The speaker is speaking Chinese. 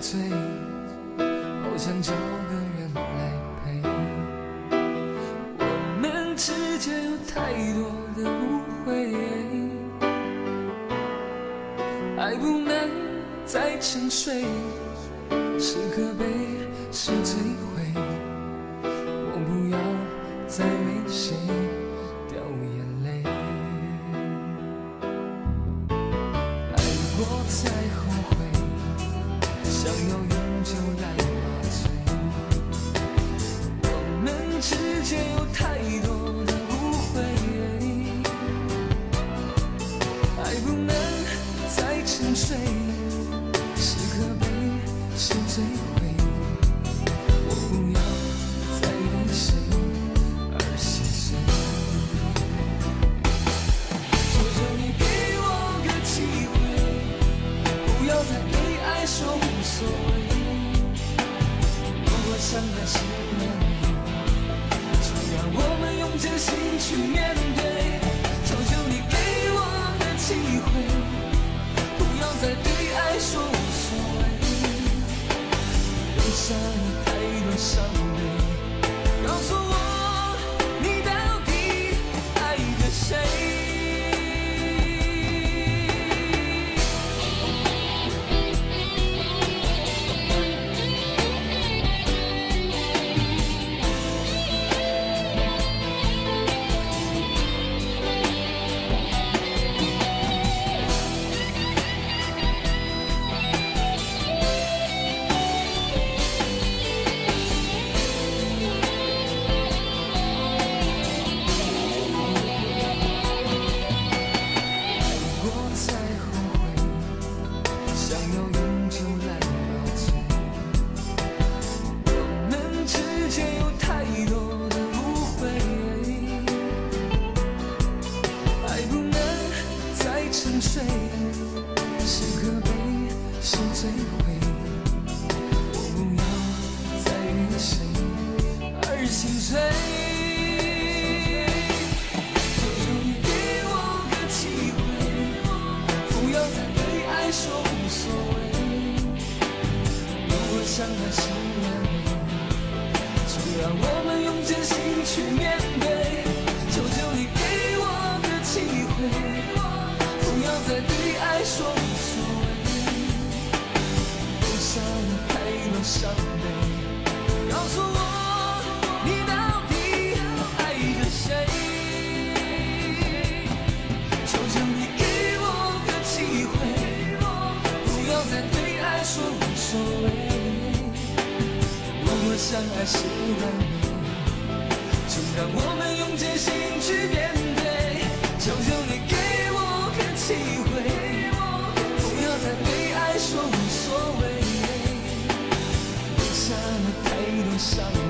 醉，好想找个人来陪。我们之间有太多的误会，爱不能再沉睡，是可悲是罪。去面对。求求你给我个机会，不要再对爱说无所谓。留下是可悲是摧毁。我不要再为谁而心碎。求求你给我个机会，不要再对爱说无所谓。如果相爱是完美，就让我们用真心去面对。说无所谓。留下了太多伤悲，告诉我你到底爱着谁？求求你给我个机会，不要再对爱说无所谓。如果相爱是完美，就让我们用真心去面对。求爱